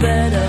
better.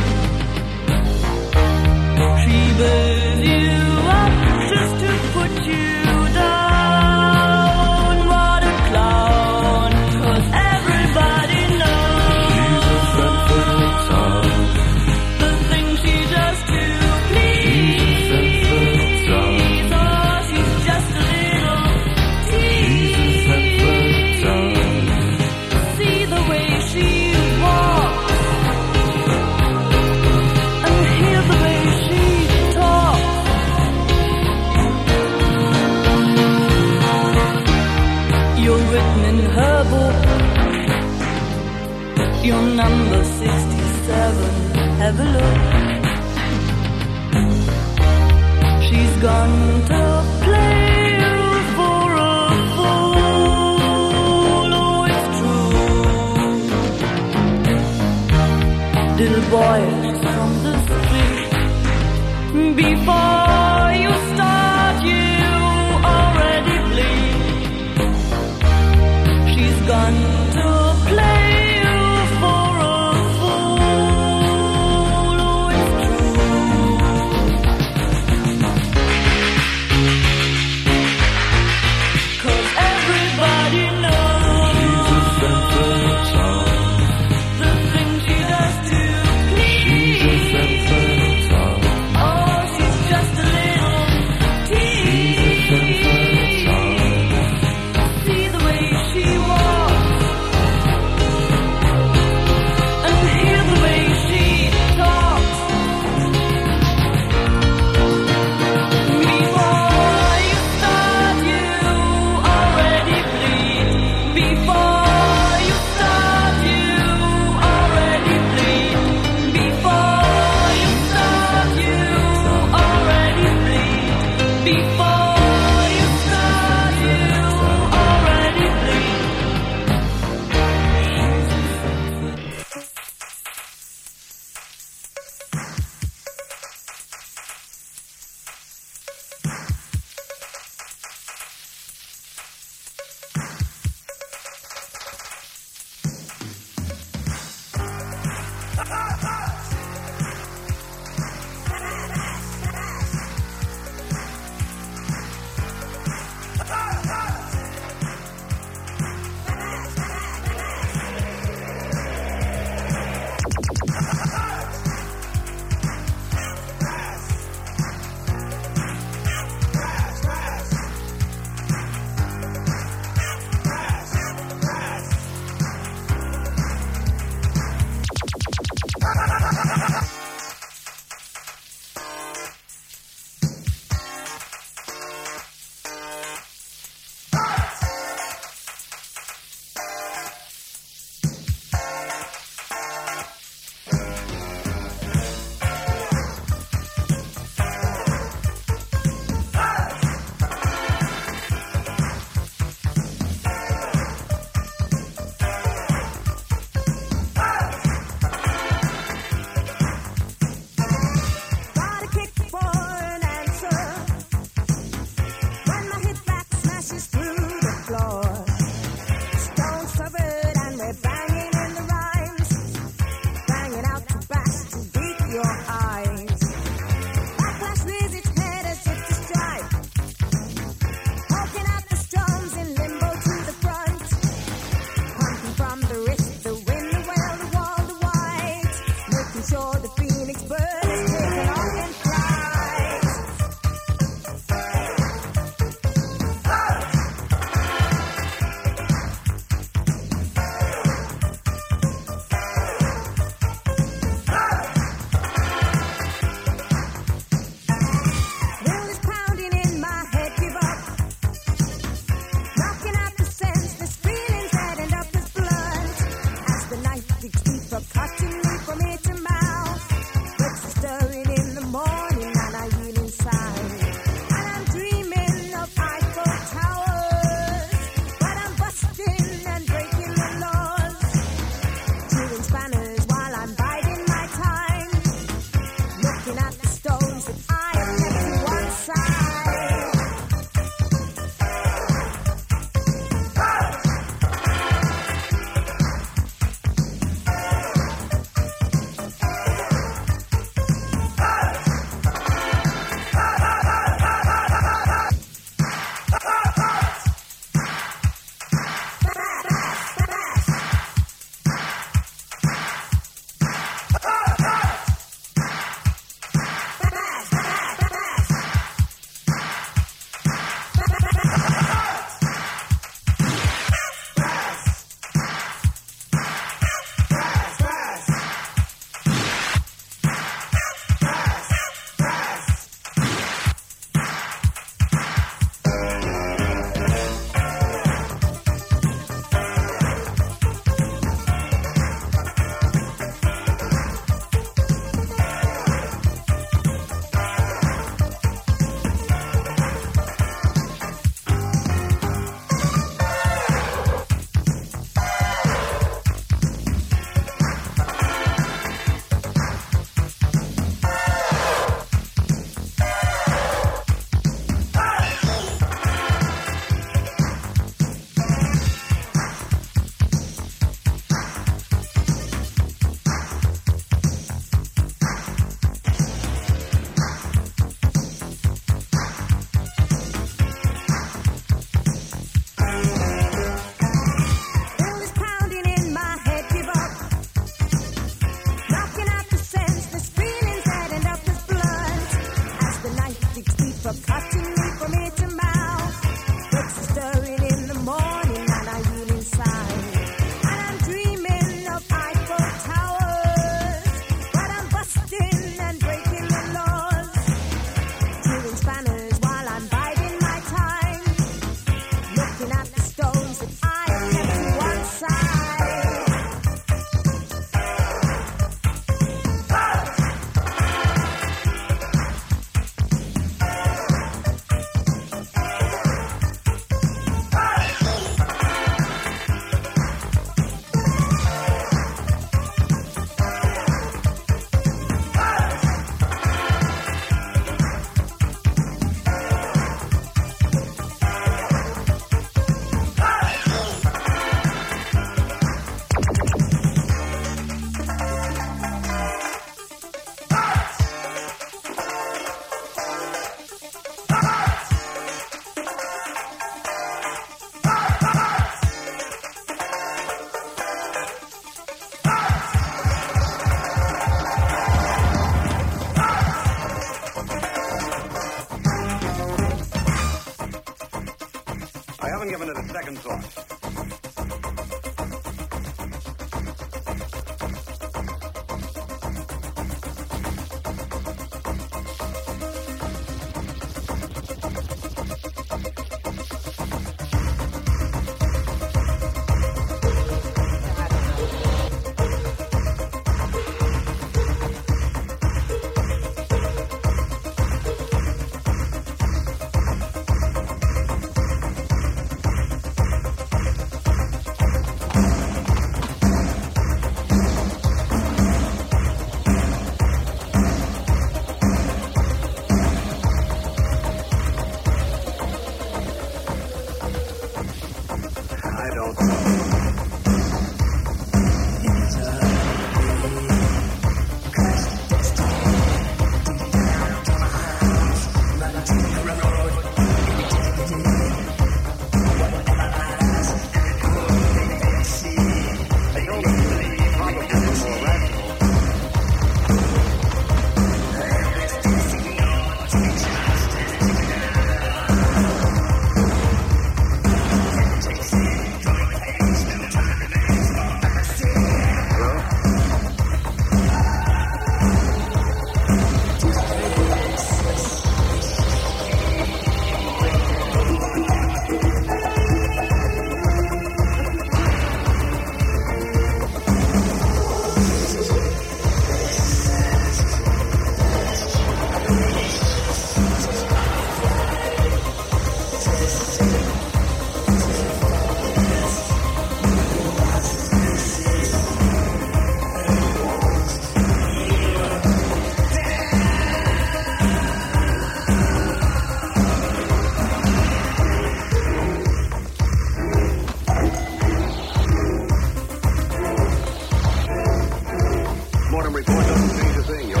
your thing, yo.